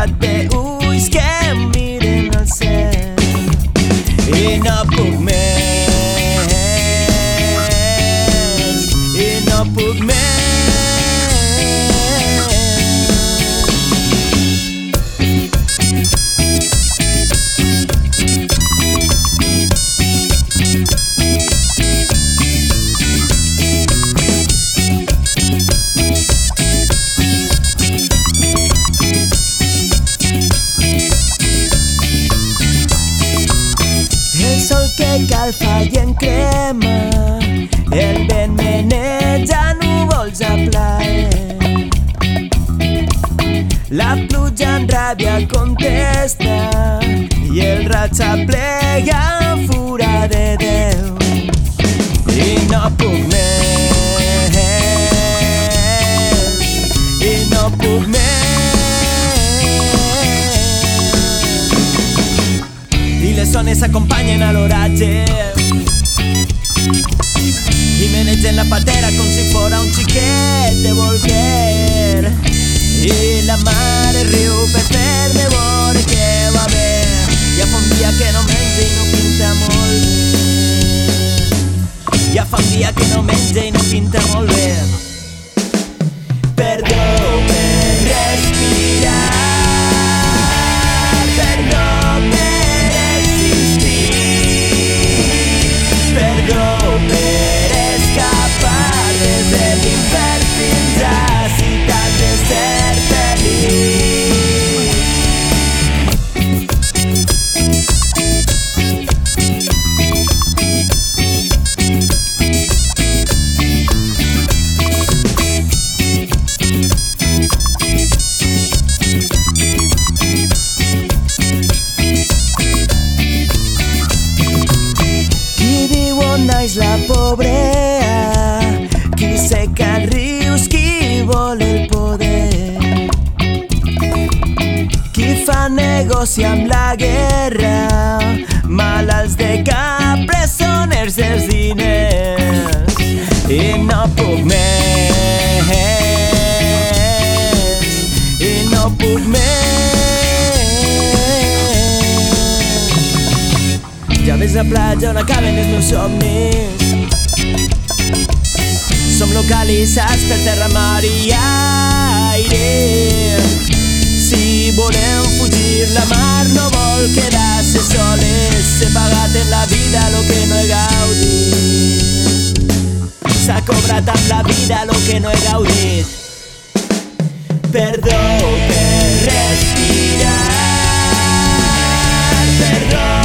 até o sol que calfa i en crema, el vent meneja núvols a plaer. La pluja en ràbia contesta i el raig aplega fura de Déu. I no puc les s'acompanyen a l'oratge i menegen la patera com si fora un xiquet de volquer i la mare riu per fer-me veure que va bé ja fa un dia que no menja i no pinta molt bé ja fa un dia que no menja i no pinta molt bé pobrea, qui seca rius, qui vol el poder. Qui fa negoci amb la guerra, malalts de cap, presoners dels diners. I no puc més, i no puc més. Ja ves a platja on acaben els meus somnis Som localitzats per terra, mar i aire. Si volem fugir, la mar no vol quedar-se soles He pagat en la vida lo que no he gaudit. S'ha cobrat amb la vida lo que no he gaudit. Perdó per respirar. Perdó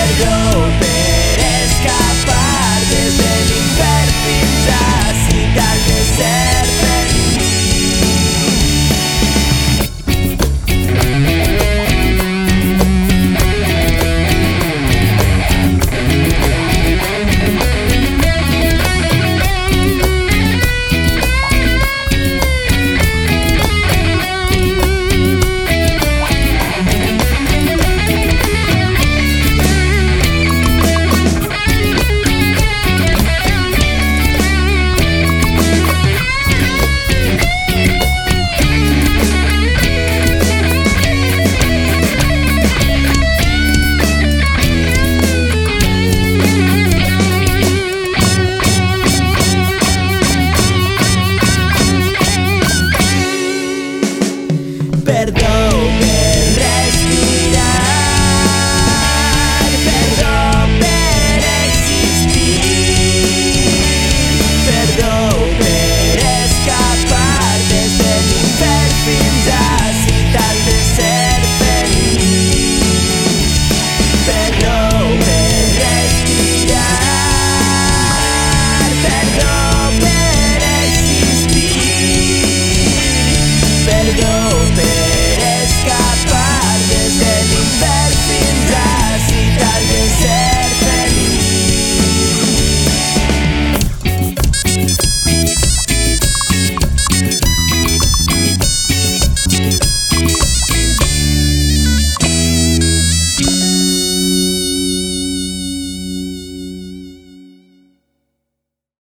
Perdó per escapar des de l'infern Perdó